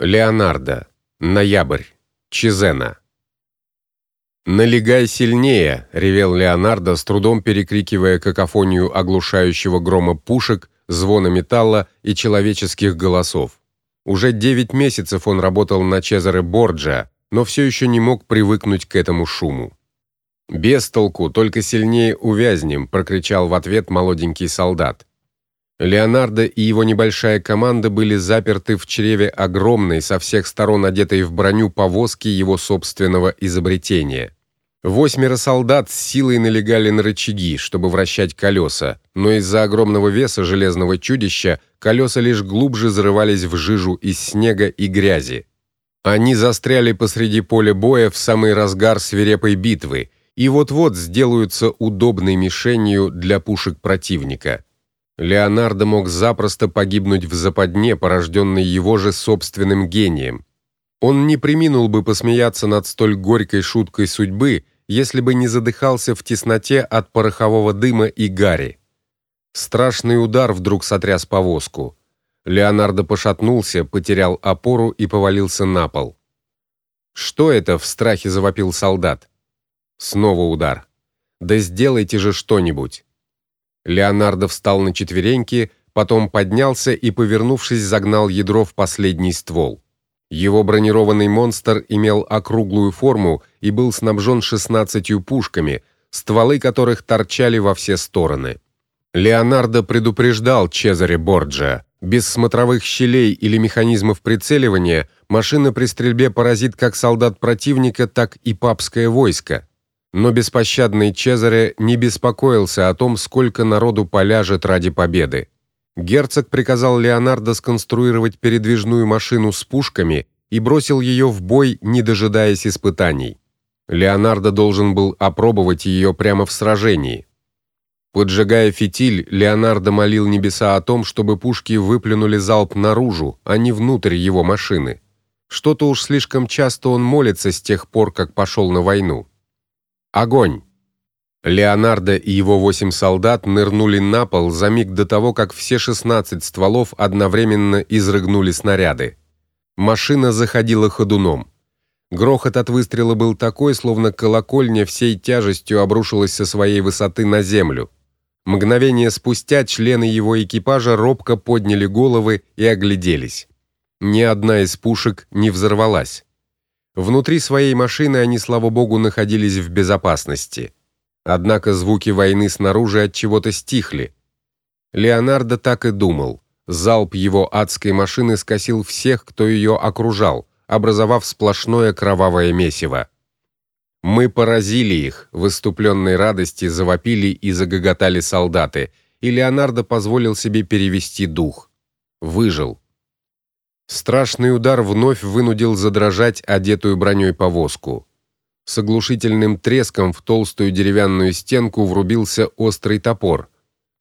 Леонардо. Ноябрь. Чезена. Налегай сильнее, ревел Леонардо, с трудом перекрикивая какофонию оглушающего грома пушек, звона металла и человеческих голосов. Уже 9 месяцев он работал на Чезаре Борджиа, но все еще не мог привыкнуть к этому шуму. Без толку, только сильнее увязнем, прокричал в ответ молоденький солдат. Леонардо и его небольшая команда были заперты в чреве огромной, со всех сторон одетой в броню повозки его собственного изобретения. Восьмеро солдат с силой налегали на рычаги, чтобы вращать колеса, но из-за огромного веса железного чудища колеса лишь глубже зарывались в жижу из снега и грязи. Они застряли посреди поля боя в самый разгар свирепой битвы и вот-вот сделаются удобной мишенью для пушек противника. Леонардо мог запросто погибнуть в западне, порожденной его же собственным гением. Он не преминул бы посмеяться над столь горькой шуткой судьбы, если бы не задыхался в тесноте от порохового дыма и гари. Страшный удар вдруг сотряс повозку. Леонардо пошатнулся, потерял опору и повалился на пол. Что это? в страхе завопил солдат. Снова удар. Да сделайте же что-нибудь. Леонардо встал на четвереньки, потом поднялся и, повернувшись, загнал ядро в последний ствол. Его бронированный монстр имел округлую форму и был снабжен 16 пушками, стволы которых торчали во все стороны. Леонардо предупреждал Чезаре Борджиа: без смотровых щелей или механизмов прицеливания машина при стрельбе поразит как солдат противника, так и папское войско. Но беспощадный Чезаре не беспокоился о том, сколько народу поляжет ради победы. Герцог приказал Леонардо сконструировать передвижную машину с пушками и бросил ее в бой, не дожидаясь испытаний. Леонардо должен был опробовать ее прямо в сражении. Поджигая фитиль, Леонардо молил небеса о том, чтобы пушки выплюнули залп наружу, а не внутрь его машины. Что-то уж слишком часто он молится с тех пор, как пошел на войну. Огонь. Леонардо и его восемь солдат нырнули на пол за миг до того, как все 16 стволов одновременно изрыгнули снаряды. Машина заходила ходуном. Грохот от выстрела был такой, словно колокольня всей тяжестью обрушилась со своей высоты на землю. Мгновение спустя члены его экипажа робко подняли головы и огляделись. Ни одна из пушек не взорвалась. Внутри своей машины они, слава богу, находились в безопасности. Однако звуки войны снаружи от чего-то стихли. Леонардо так и думал. Залп его адской машины скосил всех, кто ее окружал, образовав сплошное кровавое месиво. Мы поразили их, в выступленной радости завопили и загоготали солдаты, и Леонардо позволил себе перевести дух. Выжил. Страшный удар вновь вынудил задрожать одетую броней повозку. С оглушительным треском в толстую деревянную стенку врубился острый топор.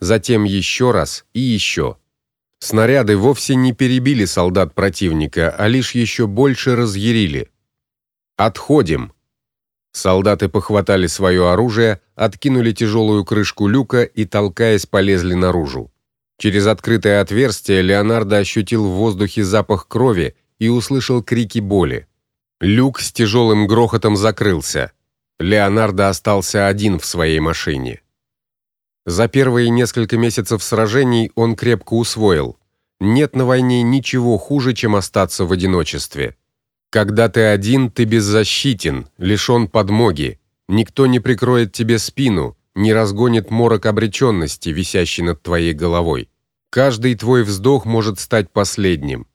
Затем еще раз и еще. Снаряды вовсе не перебили солдат противника, а лишь еще больше разъярили. Отходим. Солдаты похватали свое оружие, откинули тяжелую крышку люка и толкаясь полезли наружу. Через открытое отверстие Леонардо ощутил в воздухе запах крови и услышал крики боли. Люк с тяжелым грохотом закрылся. Леонардо остался один в своей машине. За первые несколько месяцев сражений он крепко усвоил: нет на войне ничего хуже, чем остаться в одиночестве. Когда ты один, ты беззащитен, лишён подмоги. Никто не прикроет тебе спину, не разгонит морок обречённости, висящий над твоей головой. Каждый твой вздох может стать последним.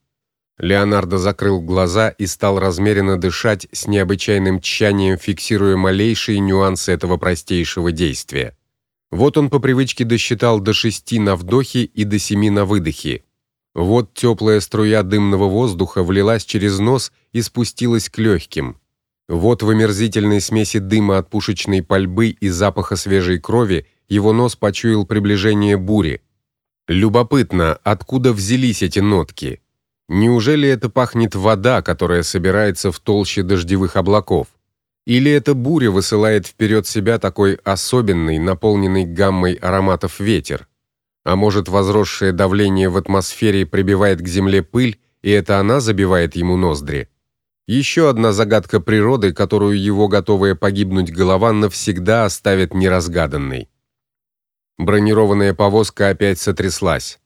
Леонардо закрыл глаза и стал размеренно дышать с необычайным тщанием, фиксируя малейшие нюансы этого простейшего действия. Вот он по привычке досчитал до шести на вдохе и до семи на выдохе. Вот теплая струя дымного воздуха влилась через нос и спустилась к легким. Вот в омерзительной смеси дыма от пушечной пальбы и запаха свежей крови его нос почуял приближение бури. Любопытно, откуда взялись эти нотки? Неужели это пахнет вода, которая собирается в толще дождевых облаков? Или эта буря высылает вперед себя такой особенный, наполненный гаммой ароматов ветер? А может, возросшее давление в атмосфере прибивает к земле пыль, и это она забивает ему ноздри. Еще одна загадка природы, которую его готовая погибнуть голова навсегда оставит неразгаданной. Бронированная повозка опять сотряслась.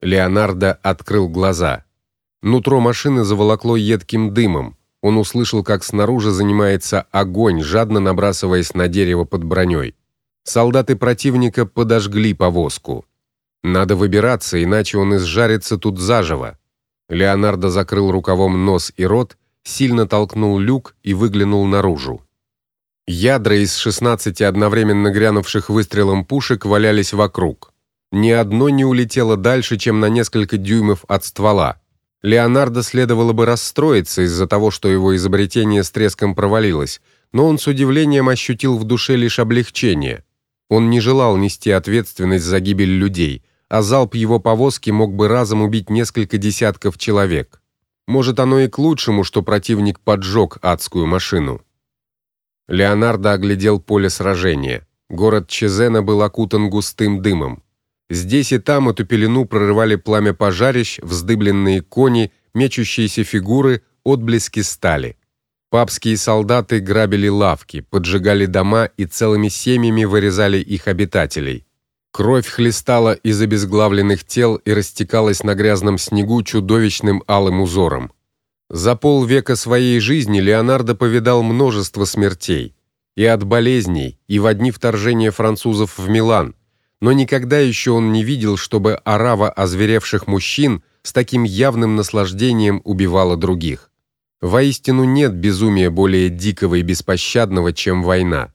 Леонардо открыл глаза. Нутро машины заволокло едким дымом. Он услышал, как снаружи занимается огонь, жадно набрасываясь на дерево под броней. Солдаты противника подожгли повозку. Надо выбираться, иначе он изжарится тут заживо. Леонардо закрыл рукавом нос и рот, сильно толкнул люк и выглянул наружу. Ядра из 16 одновременно грянувших выстрелом пушек валялись вокруг. Ни одно не улетело дальше, чем на несколько дюймов от ствола. Леонардо следовало бы расстроиться из-за того, что его изобретение с треском провалилось, но он с удивлением ощутил в душе лишь облегчение. Он не желал нести ответственность за гибель людей, а залп его повозки мог бы разом убить несколько десятков человек. Может, оно и к лучшему, что противник поджег адскую машину. Леонардо оглядел поле сражения. Город Чезена был окутан густым дымом. Здесь и там эту пелену прорывали пламя пожарищ, вздыбленные кони, мечущиеся фигуры, отблески стали. Папские солдаты грабили лавки, поджигали дома и целыми семьями вырезали их обитателей. Кровь хлестала из обезглавленных тел и растекалась на грязном снегу чудовищным алым узором. За полвека своей жизни Леонардо повидал множество смертей, и от болезней, и в дни вторжения французов в Милан, но никогда еще он не видел, чтобы орава озверевших мужчин с таким явным наслаждением убивала других. Воистину нет безумия более дикого и беспощадного, чем война.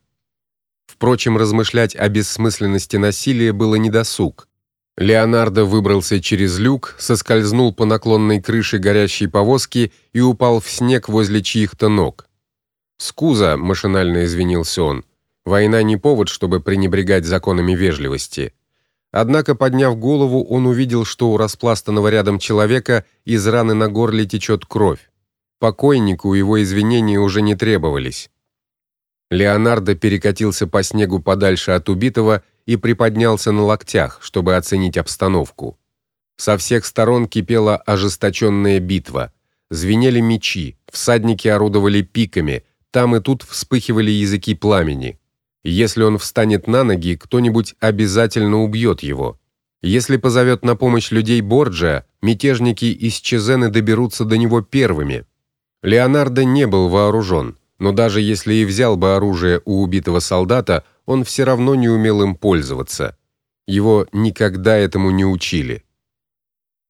Впрочем, размышлять о бессмысленности насилия было недосуг. Леонардо выбрался через люк, соскользнул по наклонной крыше горящей повозки и упал в снег возле чьих-то ног. "Скуза", машинально извинился он. Война не повод, чтобы пренебрегать законами вежливости. Однако, подняв голову, он увидел, что у распластанного рядом человека из раны на горле течет кровь. Покойнику его извинения уже не требовались. Леонардо перекатился по снегу подальше от убитого и приподнялся на локтях, чтобы оценить обстановку. Со всех сторон кипела ожесточенная битва. Звенели мечи, всадники орудовали пиками, там и тут вспыхивали языки пламени. Если он встанет на ноги, кто-нибудь обязательно убьет его. Если позовет на помощь людей Борджа, мятежники из Чезены доберутся до него первыми. Леонардо не был вооружен, но даже если и взял бы оружие у убитого солдата, он все равно не умел им пользоваться. Его никогда этому не учили.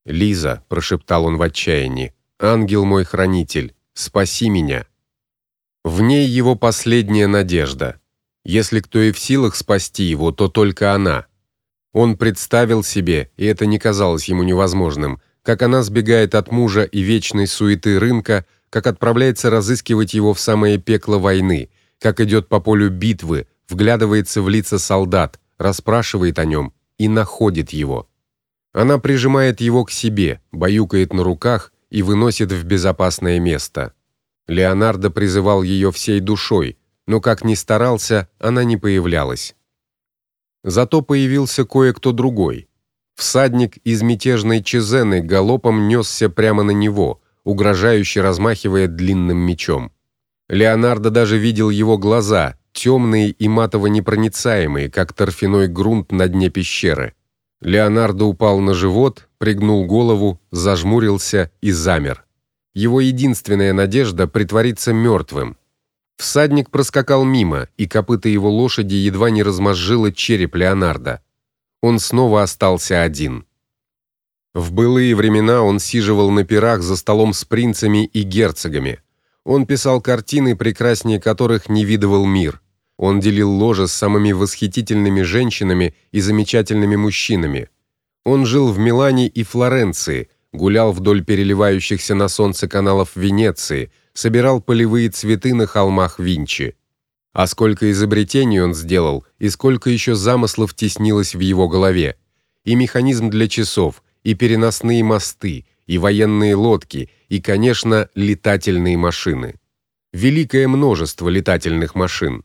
"Лиза", прошептал он в отчаянии. "Ангел мой хранитель, спаси меня". В ней его последняя надежда. Если кто и в силах спасти его, то только она. Он представил себе, и это не казалось ему невозможным, как она сбегает от мужа и вечной суеты рынка, как отправляется разыскивать его в самое пекло войны, как идет по полю битвы, вглядывается в лица солдат, расспрашивает о нем и находит его. Она прижимает его к себе, баюкает на руках и выносит в безопасное место. Леонардо призывал ее всей душой, но как ни старался, она не появлялась. Зато появился кое-кто другой. Всадник из мятежной Чезены галопом несся прямо на него, угрожающе размахивая длинным мечом. Леонардо даже видел его глаза, темные и матово-непроницаемые, как торфяной грунт на дне пещеры. Леонардо упал на живот, пригнул голову, зажмурился и замер. Его единственная надежда притвориться мертвым. Всадник проскакал мимо, и копыта его лошади едва не размозжило череп Леонардо. Он снова остался один. В былые времена он сиживал на пирах за столом с принцами и герцогами. Он писал картины, прекраснее которых не видывал мир. Он делил ложе с самыми восхитительными женщинами и замечательными мужчинами. Он жил в Милане и Флоренции, гулял вдоль переливающихся на солнце каналов Венеции, собирал полевые цветы на холмах Винчи. А сколько изобретений он сделал, и сколько еще замыслов теснилось в его голове. И механизм для часов, и переносные мосты, и военные лодки, и, конечно, летательные машины. Великое множество летательных машин.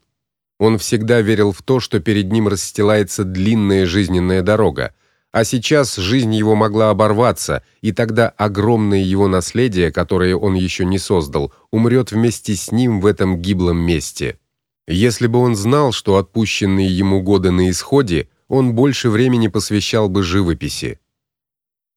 Он всегда верил в то, что перед ним расстилается длинная жизненная дорога, А сейчас жизнь его могла оборваться, и тогда огромное его наследие, которое он еще не создал, умрет вместе с ним в этом гиблом месте. Если бы он знал, что отпущенные ему годы на исходе, он больше времени посвящал бы живописи.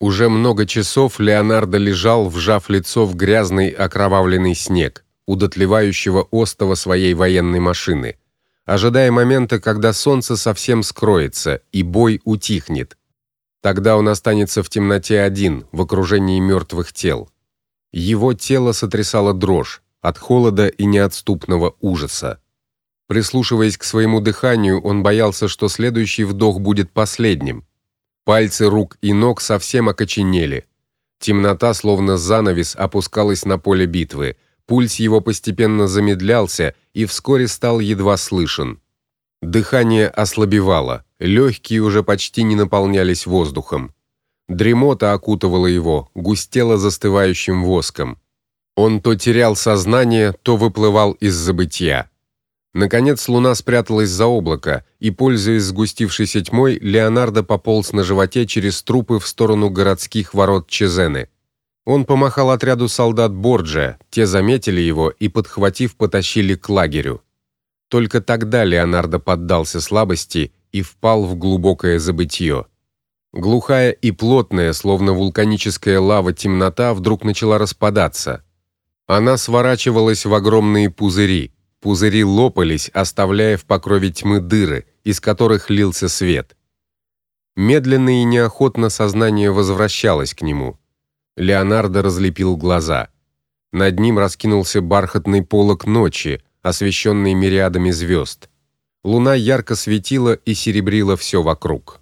Уже много часов Леонардо лежал, вжав лицо в грязный окровавленный снег, удотлевающего остова своей военной машины, ожидая момента, когда солнце совсем скроется и бой утихнет Тогда он останется в темноте один, в окружении мертвых тел. Его тело сотрясало дрожь от холода и неотступного ужаса. Прислушиваясь к своему дыханию, он боялся, что следующий вдох будет последним. Пальцы рук и ног совсем окоченели. Темнота, словно занавес, опускалась на поле битвы. Пульс его постепенно замедлялся и вскоре стал едва слышен. Дыхание ослабевало, легкие уже почти не наполнялись воздухом. Дремота окутывала его, густела застывающим воском. Он то терял сознание, то выплывал из забытья. Наконец луна спряталась за облако, и, пользуясь сгустившейся тьмой, Леонардо пополз на животе через трупы в сторону городских ворот Чезены. Он помахал отряду солдат Борджа, те заметили его и, подхватив, потащили к лагерю. Только тогда Леонардо поддался слабости и впал в глубокое забытье. Глухая и плотная, словно вулканическая лава темнота вдруг начала распадаться. Она сворачивалась в огромные пузыри. Пузыри лопались, оставляя в покрове тьмы дыры, из которых лился свет. Медленно и неохотно сознание возвращалось к нему. Леонардо разлепил глаза. Над ним раскинулся бархатный полог ночи, освещенный мириадами звезд. Луна ярко светила и серебрила все вокруг.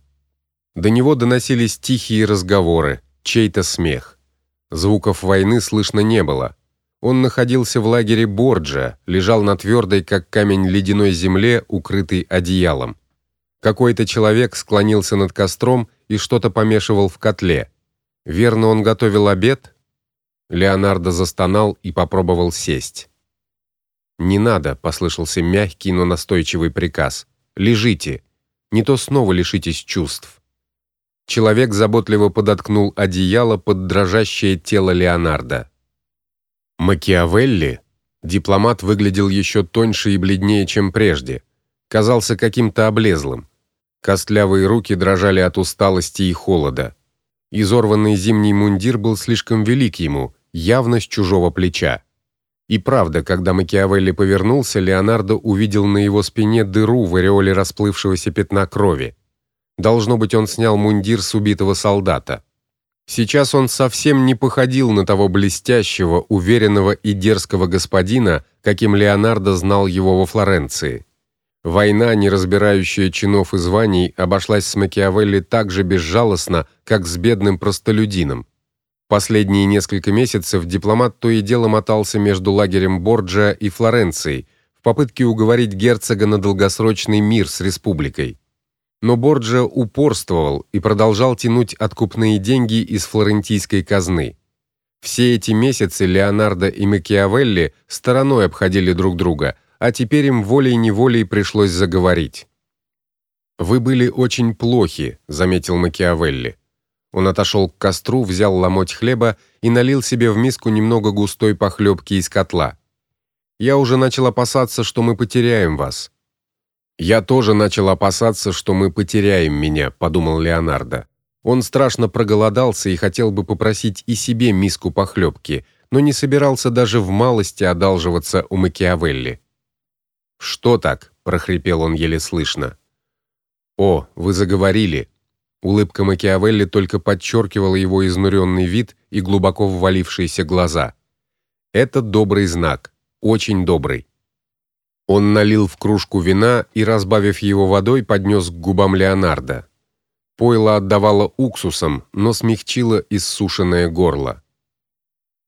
До него доносились тихие разговоры, чей-то смех. Звуков войны слышно не было. Он находился в лагере Борджа, лежал на твердой, как камень, ледяной земле, укрытый одеялом. Какой-то человек склонился над костром и что-то помешивал в котле. Верно, он готовил обед? Леонардо застонал и попробовал сесть. «Не надо», — послышался мягкий, но настойчивый приказ. «Лежите. Не то снова лишитесь чувств». Человек заботливо подоткнул одеяло под дрожащее тело Леонардо. Макиавелли, дипломат выглядел еще тоньше и бледнее, чем прежде. Казался каким-то облезлым. Костлявые руки дрожали от усталости и холода. Изорванный зимний мундир был слишком велик ему, явно с чужого плеча. И правда, когда Макиавелли повернулся, Леонардо увидел на его спине дыру в ореоле расплывшегося пятна крови. Должно быть, он снял мундир с убитого солдата. Сейчас он совсем не походил на того блестящего, уверенного и дерзкого господина, каким Леонардо знал его во Флоренции. Война, не разбирающая чинов и званий, обошлась с Макиавелли так же безжалостно, как с бедным простолюдином. Последние несколько месяцев дипломат то и дело мотался между лагерем Борджа и Флоренцией в попытке уговорить герцога на долгосрочный мир с республикой. Но Борджа упорствовал и продолжал тянуть откупные деньги из флорентийской казны. Все эти месяцы Леонардо и Макиавелли стороной обходили друг друга, а теперь им волей-неволей пришлось заговорить. Вы были очень плохи, заметил Макиавелли. Он отошел к костру, взял ломоть хлеба и налил себе в миску немного густой похлебки из котла. Я уже начал опасаться, что мы потеряем вас. Я тоже начал опасаться, что мы потеряем меня, подумал Леонардо. Он страшно проголодался и хотел бы попросить и себе миску похлебки, но не собирался даже в малости одалживаться у Макиавелли. Что так? прохрипел он еле слышно. О, вы заговорили. Улыбка Макиавелли только подчеркивала его изнуренный вид и глубоко ввалившиеся глаза. Это добрый знак, очень добрый. Он налил в кружку вина и, разбавив его водой, поднес к губам Леонардо. Пойло отдавало уксусом, но смягчило иссушенное горло.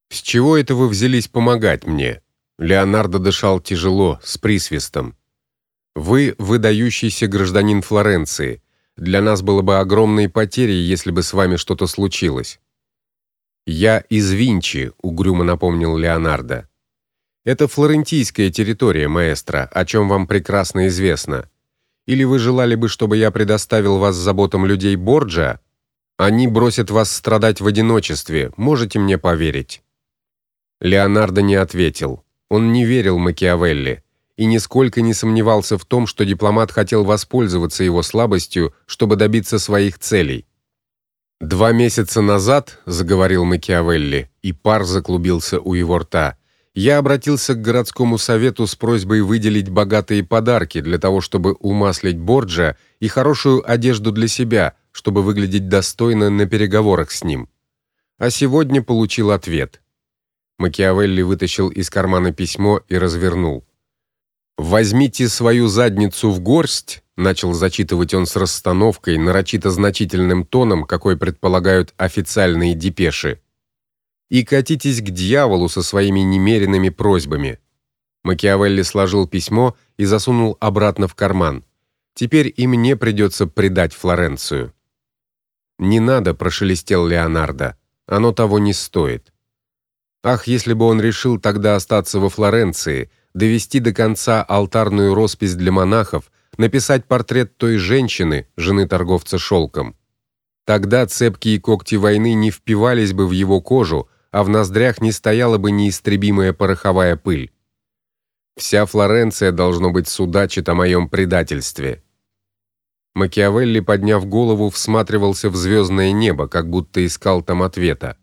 С чего это вы взялись помогать мне? Леонардо дышал тяжело, с присвистом. Вы выдающийся гражданин Флоренции. Для нас было бы огромной потерей, если бы с вами что-то случилось. Я из Винчи, угрюмо напомнил Леонардо. Это флорентийская территория, маэстро, о чем вам прекрасно известно. Или вы желали бы, чтобы я предоставил вас заботам людей Борджа? Они бросят вас страдать в одиночестве, можете мне поверить. Леонардо не ответил. Он не верил Макиавелли и нисколько не сомневался в том, что дипломат хотел воспользоваться его слабостью, чтобы добиться своих целей. Два месяца назад, заговорил Макиавелли, и пар заклубился у его рта. Я обратился к городскому совету с просьбой выделить богатые подарки для того, чтобы умаслить Борджа и хорошую одежду для себя, чтобы выглядеть достойно на переговорах с ним. А сегодня получил ответ. Макиавелли вытащил из кармана письмо и развернул. Возьмите свою задницу в горсть, начал зачитывать он с расстановкой, нарочито значительным тоном, какой предполагают официальные депеши. И катитесь к дьяволу со своими немеренными просьбами. Макиавелли сложил письмо и засунул обратно в карман. Теперь и мне придется предать Флоренцию. Не надо, прошелестел Леонардо. Оно того не стоит. Ах, если бы он решил тогда остаться во Флоренции, довести до конца алтарную роспись для монахов, написать портрет той женщины, жены торговца шелком. Тогда цепкие когти войны не впивались бы в его кожу, а в ноздрях не стояла бы неистребимая пороховая пыль. Вся Флоренция должно быть судачит о моем предательстве. Макиавелли, подняв голову, всматривался в звездное небо, как будто искал там ответа.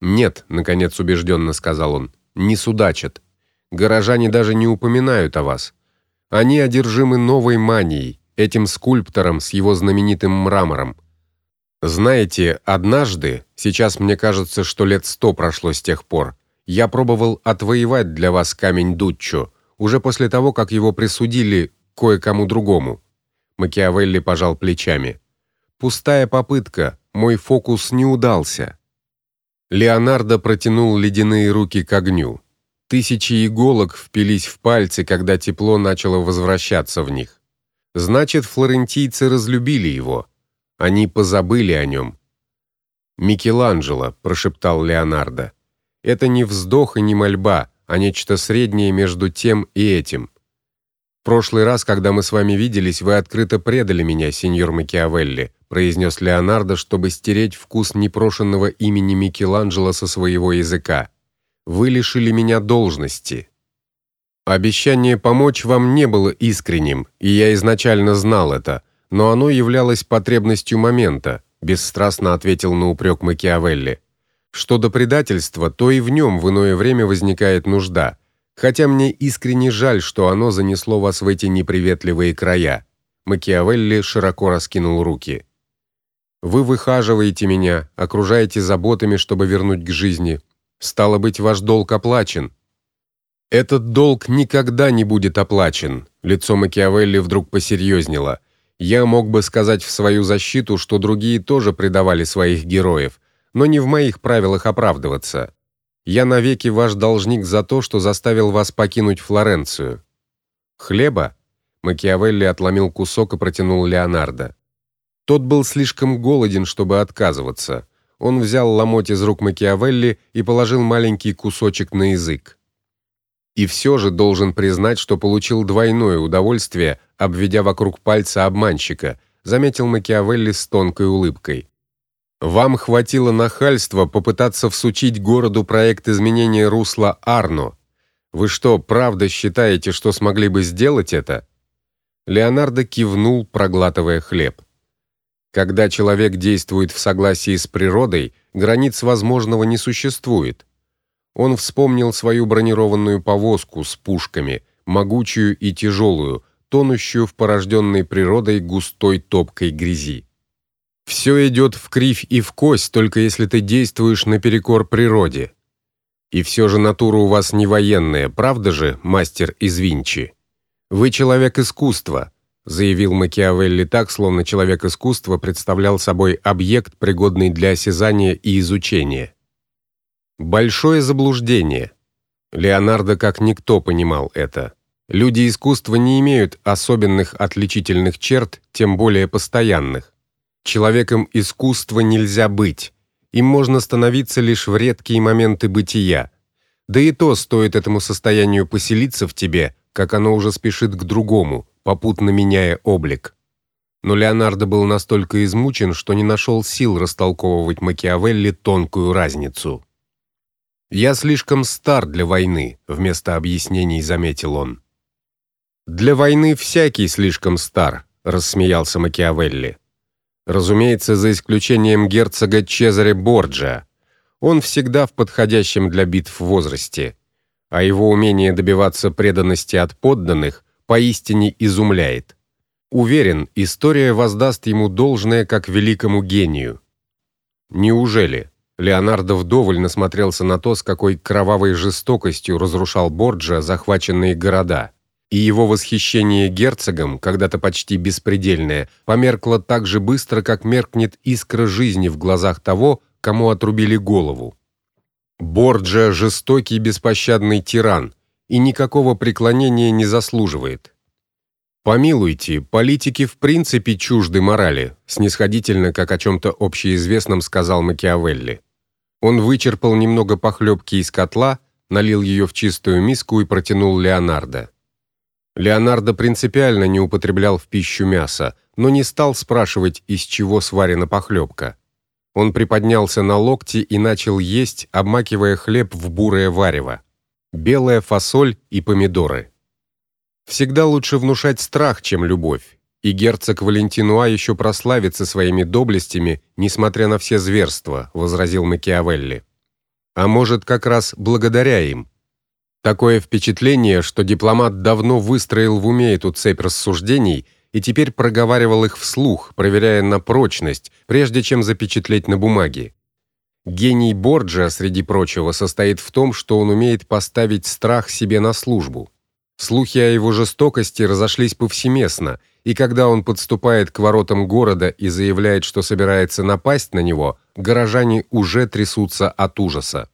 "Нет", наконец убежденно сказал он. "Не судачат. Горожане даже не упоминают о вас. Они одержимы новой манией, этим скульптором с его знаменитым мрамором. Знаете, однажды, сейчас мне кажется, что лет сто прошло с тех пор, я пробовал отвоевать для вас камень Дуччо, уже после того, как его присудили кое-кому другому. Макиавелли пожал плечами. Пустая попытка, мой фокус не удался. Леонардо протянул ледяные руки к огню. Тысячи иголок впились в пальцы, когда тепло начало возвращаться в них. Значит, флорентийцы разлюбили его. Они позабыли о нем. Микеланджело, прошептал Леонардо. Это не вздох и не мольба, а нечто среднее между тем и этим. В прошлый раз, когда мы с вами виделись, вы открыто предали меня, сеньор Макиавелли, произнес Леонардо, чтобы стереть вкус непрошенного имени Микеланджело со своего языка. Вы лишили меня должности. Обещание помочь вам не было искренним, и я изначально знал это, но оно являлось потребностью момента, бесстрастно ответил на упрек Макиавелли. Что до предательства, то и в нем в иное время возникает нужда, хотя мне искренне жаль, что оно занесло вас в эти неприветливые края. Макиавелли широко раскинул руки. Вы выхаживаете меня, окружаете заботами, чтобы вернуть к жизни, Стало быть, ваш долг оплачен. Этот долг никогда не будет оплачен. Лицо Макиавелли вдруг посерьезнело. Я мог бы сказать в свою защиту, что другие тоже предавали своих героев, но не в моих правилах оправдываться. Я навеки ваш должник за то, что заставил вас покинуть Флоренцию. Хлеба? Макиавелли отломил кусок и протянул Леонардо. Тот был слишком голоден, чтобы отказываться. Он взял ломоть из рук Макиавелли и положил маленький кусочек на язык. И все же должен признать, что получил двойное удовольствие, обведя вокруг пальца обманщика, заметил Макиавелли с тонкой улыбкой. Вам хватило нахальства попытаться всучить городу проект изменения русла Арно. Вы что, правда считаете, что смогли бы сделать это? Леонардо кивнул, проглатывая хлеб. Когда человек действует в согласии с природой, границ возможного не существует. Он вспомнил свою бронированную повозку с пушками, могучую и тяжелую, тонущую в порожденной природой густой топкой грязи. Все идет в кривь и в кость, только если ты действуешь наперекор природе. И все же натура у вас не военная, правда же, мастер из Винчи? Вы человек искусства заявил Макиавелли так, словно человек искусства представлял собой объект, пригодный для осязания и изучения. Большое заблуждение. Леонардо как никто понимал это. Люди искусства не имеют особенных отличительных черт, тем более постоянных. Человеком искусства нельзя быть. Им можно становиться лишь в редкие моменты бытия. Да и то стоит этому состоянию поселиться в тебе, как оно уже спешит к другому, попутно меняя облик. но Леонардо был настолько измучен, что не нашел сил растолковывать Макиавелли тонкую разницу. Я слишком стар для войны, вместо объяснений заметил он. Для войны всякий слишком стар, рассмеялся Макиавелли. Разумеется, за исключением герцога Чезаре Борджа. Он всегда в подходящем для битв возрасте, а его умение добиваться преданности от подданных поистине изумляет. Уверен, история воздаст ему должное как великому гению. Неужели Леонардо вдоволь насмотрелся на то, с какой кровавой жестокостью разрушал Борджа захваченные города? и его восхищение герцогом, когда-то почти беспредельное, померкло так же быстро, как меркнет искра жизни в глазах того, кому отрубили голову. Борджа жестокий беспощадный тиран и никакого преклонения не заслуживает. Помилуйте, политики в принципе чужды морали, снисходительно, как о чем то общеизвестном сказал Макиавелли. Он вычерпал немного похлебки из котла, налил ее в чистую миску и протянул Леонардо. Леонардо принципиально не употреблял в пищу мясо, но не стал спрашивать, из чего сварена похлебка. Он приподнялся на локти и начал есть, обмакивая хлеб в бурое варево. Белая фасоль и помидоры. Всегда лучше внушать страх, чем любовь. И герцог Валентинуа еще прославится своими доблестями, несмотря на все зверства, возразил Макиавелли. А может, как раз благодаря им. Такое впечатление, что дипломат давно выстроил в уме эту цепь рассуждений и теперь проговаривал их вслух, проверяя на прочность, прежде чем запечатлеть на бумаге. Гений Борджа, среди прочего, состоит в том, что он умеет поставить страх себе на службу. Слухи о его жестокости разошлись повсеместно, и когда он подступает к воротам города и заявляет, что собирается напасть на него, горожане уже трясутся от ужаса.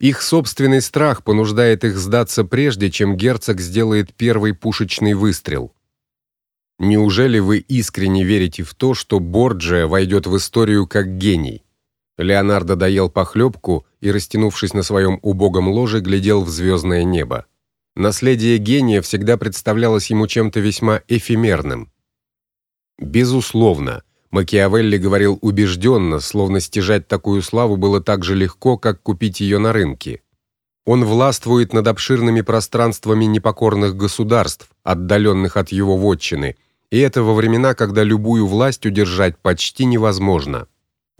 Их собственный страх понуждает их сдаться прежде, чем герцог сделает первый пушечный выстрел. Неужели вы искренне верите в то, что Борджиа войдет в историю как гений? Леонардо доел похлебку и, растянувшись на своем убогом ложе, глядел в звездное небо. Наследие гения всегда представлялось ему чем-то весьма эфемерным. Безусловно, Макиавелли говорил убежденно, словно стяжать такую славу было так же легко, как купить ее на рынке. Он властвует над обширными пространствами непокорных государств, отдаленных от его вотчины, и это во времена, когда любую власть удержать почти невозможно.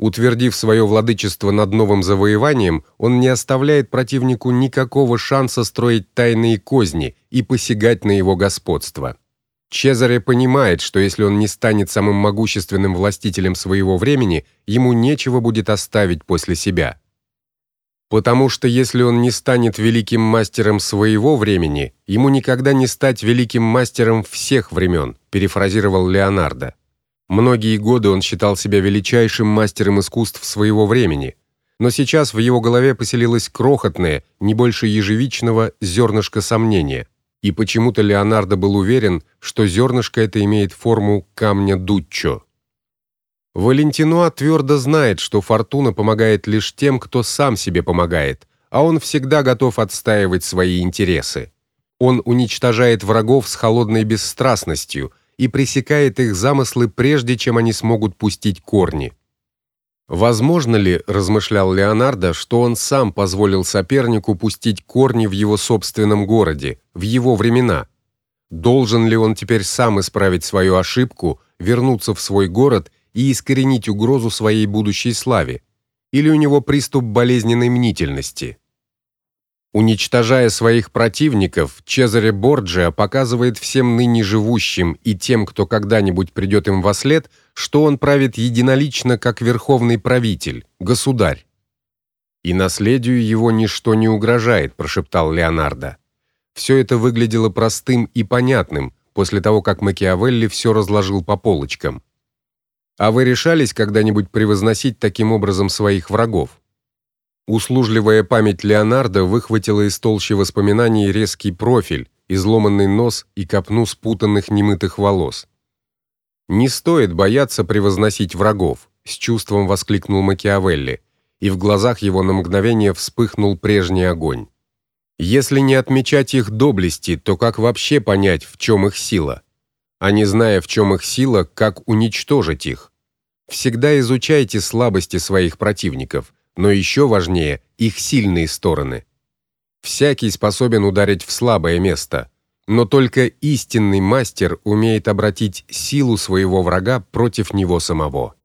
Утвердив свое владычество над новым завоеванием, он не оставляет противнику никакого шанса строить тайные козни и посягать на его господство. Чезаре понимает, что если он не станет самым могущественным властителем своего времени, ему нечего будет оставить после себя. Потому что если он не станет великим мастером своего времени, ему никогда не стать великим мастером всех времен, перефразировал Леонардо. Многие годы он считал себя величайшим мастером искусств своего времени, но сейчас в его голове поселилось крохотное, не больше ежевичного зернышко сомнения и почему-то Леонардо был уверен, что зернышко это имеет форму камня дуччо. Валентинуа твердо знает, что фортуна помогает лишь тем, кто сам себе помогает, а он всегда готов отстаивать свои интересы. Он уничтожает врагов с холодной бесстрастностью и пресекает их замыслы прежде, чем они смогут пустить корни. Возможно ли, размышлял Леонардо, что он сам позволил сопернику пустить корни в его собственном городе, в его времена? Должен ли он теперь сам исправить свою ошибку, вернуться в свой город и искоренить угрозу своей будущей славе? Или у него приступ болезненной мнительности? Уничтожая своих противников, Чезаре Борджиа показывает всем ныне живущим и тем, кто когда-нибудь придет им во след, что он правит единолично как верховный правитель, государь. И наследию его ничто не угрожает, прошептал Леонардо. Все это выглядело простым и понятным после того, как Макиавелли все разложил по полочкам. А вы решались когда-нибудь превозносить таким образом своих врагов? Услужливая память Леонардо выхватила из толщи воспоминаний резкий профиль, изломанный нос и копну спутанных немытых волос. Не стоит бояться превозносить врагов, с чувством воскликнул Макиавелли, и в глазах его на мгновение вспыхнул прежний огонь. Если не отмечать их доблести, то как вообще понять, в чем их сила? а не зная, в чем их сила, как уничтожить их. Всегда изучайте слабости своих противников, но еще важнее их сильные стороны. Всякий способен ударить в слабое место, но только истинный мастер умеет обратить силу своего врага против него самого.